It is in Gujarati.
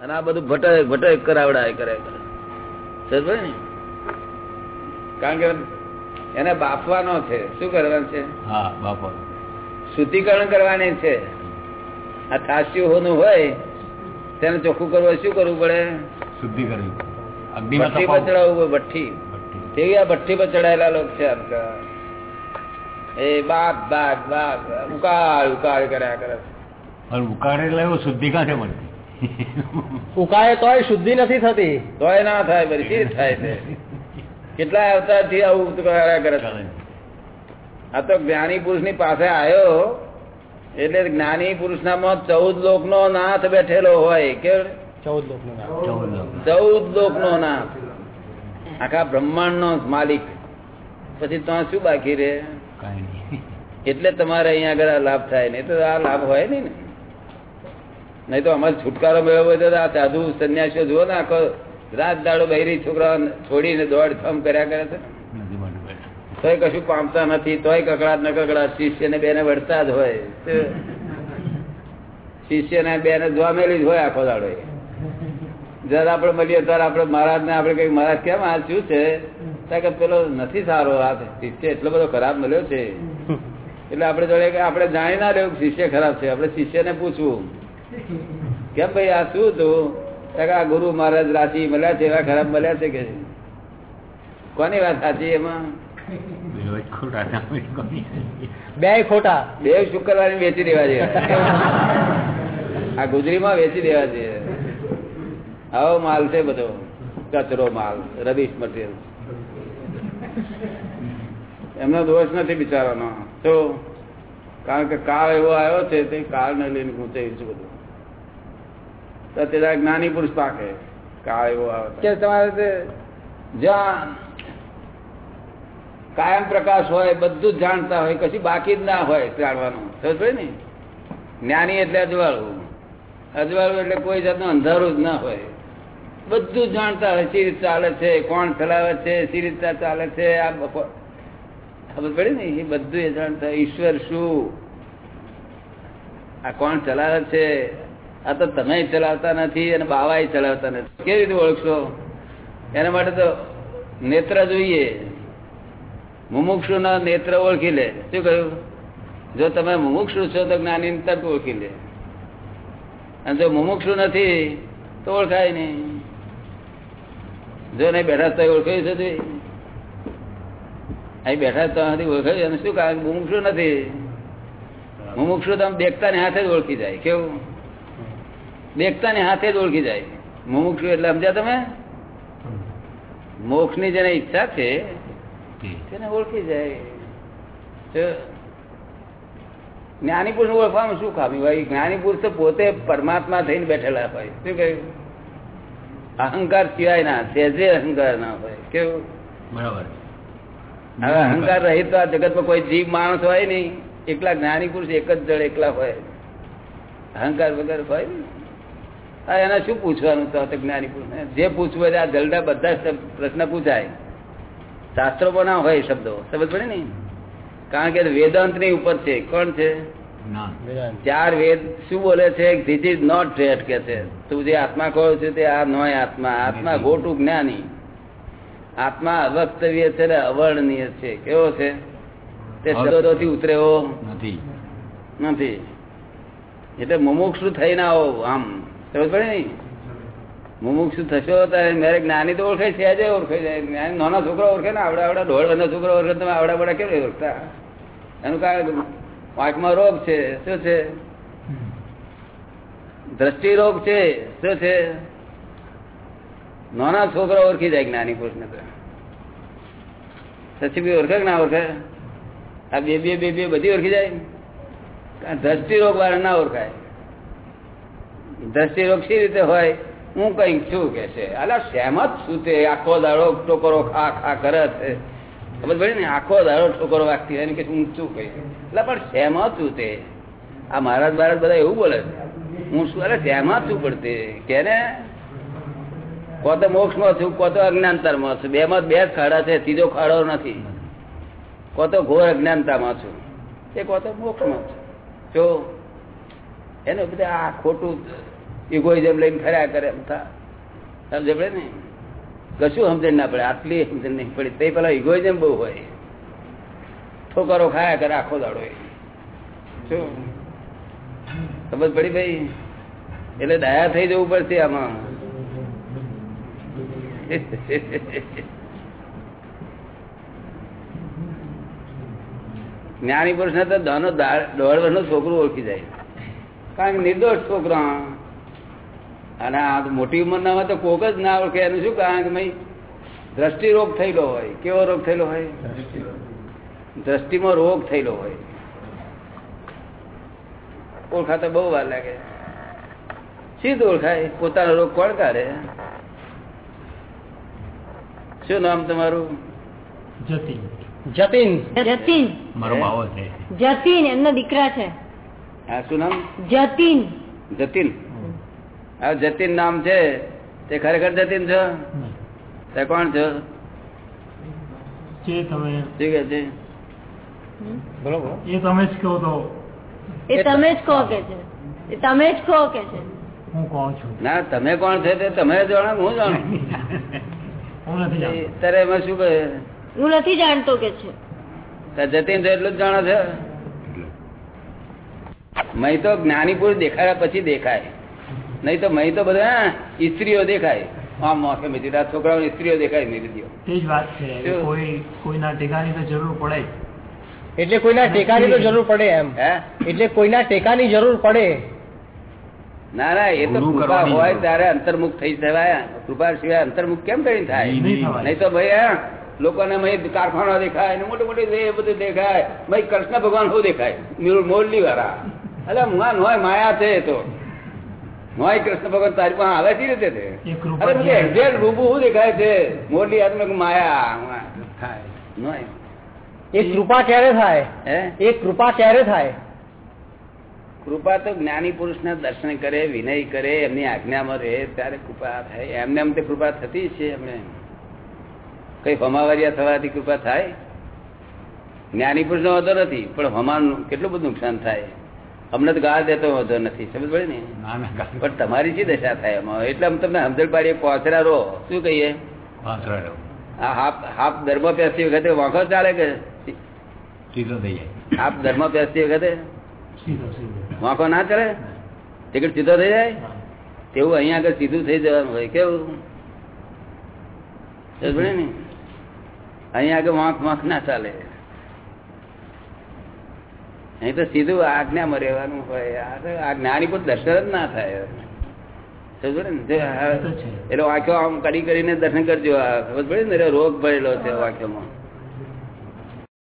અને આ બધું ભટક ભટક કરાવડાય કરે સમજ ને? કારણ કે એને બાફવાનો છે. શું કરવાનું છે? હા બાફવાનું. શુદ્ધિકરણ કરવાની છે. આ થાસ્યું હોનું હોય તેને ચોખ્ખું કરવું શું કરવું પડે? શુદ્ધિ કરવી ભઠ્ઠી ચડાવવું હોય ભઠ્ઠી. તેવી આ ભઠ્ઠી પર ચડાયેલા લોકો છે આપણા. એ બાપ બાપ બાપ ઉકાળ ઉકાળ કર્યા કરે ઉકાળે એટલે એવું શુદ્ધિ કાંઠે મળતી ઉકાળે તોય શુદ્ધિ નથી થતી. તોય ના થાય પછી શી થાય છે? કેટલા અવતારથી આવું કરે આ તો જ્ઞાની પુરુષની પાસે આવ્યો એટલે જ્ઞાની પુરુષ નામાં ચૌદ લોક નો નાથ બેઠેલો હોય કે ચૌદ લોક નો ચૌદ લોક. ચૌદ લોક નો નાથ. આખા બ્રહ્માંડ નો માલિક. પછી તો શું બાકી રે એટલે તમારે અહીંયા આગળ આ લાભ થાય નહીં. તો આ લાભ હોય નહીં ને? નહીં તો અમારે છુટકારો મેળવવો હોય તો આ સાધુ સંન્યાસીઓ જુઓ ને આખો રાત દાડો બહેરી છોકરા છોડીને દોડ થમ કર્યા કરે છે. તોય કશું પામતા નથી તોય કકડાટ ન કકડાટ શિષ્ય ને બેને વળતા જ હોય. શિષ્ય ને બેને જોવા જ હોય આખો દાડો. જયારે આપણે મળીએ ત્યારે આપણે મહારાજ ને આપણે કઈ મહારાજ કેમ આ શું છે? કે પેલો નથી સારો આ શિષ્ય એટલો બધો ખરાબ મળ્યો છે. એટલે આપણે જોડે આપણે જાણી ના લેવું કે શિષ્ય ખરાબ છે. આપણે શિષ્યને પૂછવું. કેમ ભાઈ આ શું હતું? આ ગુરુ મહારાજ રાશિ મળ્યા છે એવા ખરાબ મળ્યા છે કે? કોની વાત સાચી એમાં? બે ખોટા. બે શુક્રવારે વેચી દેવા છે. આ ગુજરીમાં વેચી દેવા છે. આવો માલ છે બધો. કચરો માલ રબીશ મટીરિયલ એમનો દોષ નથી બિચારાનો. તો કારણ કે કાળ એવો આવ્યો છે તે કાળને લઈને ગુંચાયું છે બધું. તો તે જ્ઞાની પુરુષ પાકે. કાળ એવો આવે. કે તમારે જ્યાં કાયમ પ્રકાશ હોય બધું જ જાણતા હોય કશું બાકી જ ના હોય જાણવાનું સમજ ને? જ્ઞાની એટલે અજવાળું. અજવાળું એટલે કોઈ જાતનું અંધારું જ ના હોય. બધું જાણતા હોય. સી રીતે ચાલે છે કોણ ચલાવે છે સી રીતે ચાલે છે આ ખબર પડી ને? એ બધું એ જાણતા ઈશ્વર શું? આ કોણ ચલાવે છે? આ તો તમે ચલાવતા નથી અને બાવા ચલાવતા નથી. કેવી રીતે ઓળખશો? એના માટે તો નેત્ર જોઈએ. મુમુક્ષુ નેત્ર ઓળખી લે. શું કહ્યું? જો તમે મુમુક્ષુ છો તો જ્ઞાની તરત ઓળખી લે. અને જો મુમુક્ષુ નથી, તો ઓળખાય નહીં. જો નહીં બેઠા તો ઓળખાયું છે? અહીં બેઠા તો ઓળખાયું અને શું કારણ? મુમુક્ષુ નથી. મુમુક્ષુ તમે દેખતા ને હાથે જ ઓળખી જાય. કેવું? દેખતા ને હાથે જ ઓળખી જાય. મુમુક્ષુ એટલે સમજ્યા તમે? મોક્ષની જેને ઈચ્છા છે તેને ઓળખી જાય. જ્ઞાની પુરુષ ઓળખવામાં શું ખામી? હોય જ્ઞાની પુરુષ તો પોતે પરમાત્મા થઈને બેઠેલા હોય. શું કહ્યું? અહંકાર સિવાય ના સહેજે અહંકાર ના હોય. કેવું? બરાબર. હવે અહંકાર રહિત આ જગતમાં કોઈ જીવ માણસ હોય નહીં. એકલા જ્ઞાની પુરુષ એક જ જળ એકલા હોય. અહંકાર વગર હોય એને શું પૂછવાનું તો જ્ઞાની જે પૂછવું હોય આ જલડા બધા પ્રશ્ન પૂછાય. શાસ્ત્રોમાં ના હોય શબ્દો. સમજ પડે ને? કારણ કે વેદાંતની ઉપર છે. કોણ છે? ચાર વેદ શું બોલે છે? ધીસ ઇઝ નોટ ડેટ કે છે. તું જે આત્મા કહો છે તે આ નોય આત્મા. આત્મા ગોટું જ્ઞાની. આત્મા અવક્તવ્ય છે ને અવર્ણનીય છે. કેવો છે? તે શબ્દોથી ઉતરેવો નથી. નથી. એટલે મુમુક્ષુ થઈને આવો આમ. સમજ પડે ને મુમુક્ષુ થશો ત્યારે મેરે જ્ઞાની તો ઓળખે છે, આજે ઓળખે છે. નાના છોકરા ઓળખે ને, આવડા આવડા ઢોળ વર્ષના છોકરા ઓળખે તમે આવડા આવડા કેમ ઓળખતા? એનું કારણ પાંચમા રોગ છે, શું છે? દ્રષ્ટિ રોગ છે, શું છે? નાના છોકરા ઓળખી જાય જ્ઞાની પુરુષને તો. સચી બી ઓળખે ના ઓળખે? આ બે બે બે બે બધી ઓળખી જાય. દ્રષ્ટિ રોગ વાળા ના ઓળખાય. દ્રષ્ટિ રોગ સી રીતે હોય? હું કંઈક છું કે છે. અલા જ છું તે? આખો દાડો ટોકરો ખા ખા કરે છે. ખબર પડે ને? આખો દાડો ટોકરો વાગતી હોય કે હું શું કહીશ એટલે પણ સહેમત છું તે? આ મહારાજ મહારાજ બધા એવું બોલે છે. હું શું? અરે સહેમત છું પડતે કે ને? કો તો મોક્ષમાં છું, કો તો અજ્ઞાનતરમાં છું. બે માં બે ખાડા છે, ત્રીજો ખાડો નથી. કો તો ઘોર અજ્ઞાનતામાં છું. એ કો તો મોક્ષમાં છું. જો, એને બધા આ ખોટું ઇગોઇઝમ લઈને ફર્યા કરે એમ સમજે પડે ને? કશું સમજણ ના પડે, આટલી સમજણ નહીં પડે. તે પેલા ઇગોઇઝમ બહુ હોય. ઠોકરો ખાયા કરે આખો દાડો સમજ પડી ભાઈ? એટલે દયા થઈ જવું પડશે આમાં. જ્ઞાની પુરુષ ને તો દોઢ વર્ષનો છોકરો ઓળખી જાય. કારણ કે નિર્દોષ છોકરા અને આ તો મોટી ઉંમરના હોય તો કોક જ ના ઓળખે એનું શું કારણ કે ભાઈ દ્રષ્ટિ રોગ થયેલો હોય? કેવો રોગ થયેલો હોય? દ્રષ્ટિમાં રોગ થયેલો હોય. ઓળખાતા બહુ વાર લાગે. સીધું ઓળખાય? પોતાનો રોગ કોણ કાઢે? શું નામ તમારું? જતીન. જતીન. જતીન. મારો? બાવો છે. જતીન એમના દીકરા છે. હા શું નામ? જતીન. જતીન. જતીન નામ છે. તે ખરેખર જતીન છો? તે કોણ છો? તમે શું છે? બરોબર. એ તમે જ કહો તો એ તમે જ કહો કે છે. એ તમે જ કહો કે છે. હું કોણ છું? ના તમે કોણ છે તે તમે જાણો હું જાણું. હું નથી જાણતો. ત્યારે એમાં શું કહે? હું નથી જાણતો કે છે. જતીન તો એટલું જ જાણો છો? મય તો જ્ઞાની પુરુષ દેખાયા પછી દેખાય. નહીં તો મહી તો બધા ઇસ્ત્રીઓ દેખાય. આમ મોખે મેં છોકરાઓ ઇસ્ત્રીઓ દેખાય મેં કીધું એ જ વાત છે. કોઈ કોઈના ટેકાની તો જરૂર પડે. એટલે કોઈના ટેકાની તો જરૂર પડે એમ. હે? એટલે કોઈના ટેકાની જરૂર પડે. ના ના એ તો કૃપા હોય ત્યારે અંતર્મુખ થઈ જવાય કૃપા સિવાય અંતર્મુખ કેમ કરી થાય? નહીં તો ભાઈ હા લોકોને કારખાનો કારખાના દેખાય ને મોટી મોટી એ બધું દેખાય. ભાઈ કૃષ્ણ ભગવાન શું દેખાય? મોરલી વાળા અરે મુઆ હોય માયા છે એ તો. નોય કૃષ્ણ ભગવાન તારી પાસે આવે છે રીતે તે? એ કૃપા અરે મને ક્યારે? રૂબુ દેખાય છે? મોરલી આત્મક માયા થાય. નોય. એ કૃપા ક્યારે થાય? હે? એ કૃપા ક્યારે થાય? કૃપા તો જ્ઞાની પુરુષના દર્શન કરે વિનય કરે એમની આજ્ઞામાં રહે ત્યારે કૃપા થાય. એમને એમ તે કૃપા થતી છે એમને કઈ હમાવારિયા થવાથી કૃપા થાય? જ્ઞાની પુરુષ નો વધો નથી પણ હમાનું કેટલું બધું નુકસાન થાય? અમને તો ગાળ દેતો વાંધો નથી સમજ પડે ને? પણ તમારી શી દશા થાય એમાં? એટલે અમે તમને સમજણ પાડીએ પોસરા રો શું કહીએ? આ હાફ હાફ ધર્મ પહેરતી વખતે વાંખો ચાલે કે? સીધો થઈ જાય. હાફ ધર્મ પહેરતી વખતે? સીધો સીધો. વાંખો ના ચાલે? ટિકિટ સીધો થઈ જાય? તેવું અહીંયા આગળ સીધું થઈ જવાનું હોય કેવું? સમજ પડે ને? અહીંયા આગળ વાંક વાંક ના ચાલે. અહીં તો સીધું આજ્ઞામાં રહેવાનું હોય. આ તો આ જ્ઞાની પણ દર્શન જ ના થાય. એટલે વાંખ્યો આમ કરી કરીને દર્શન કરજો. ખબર પડી ને? રોગ ભરેલો છે વાંખ્યોમાં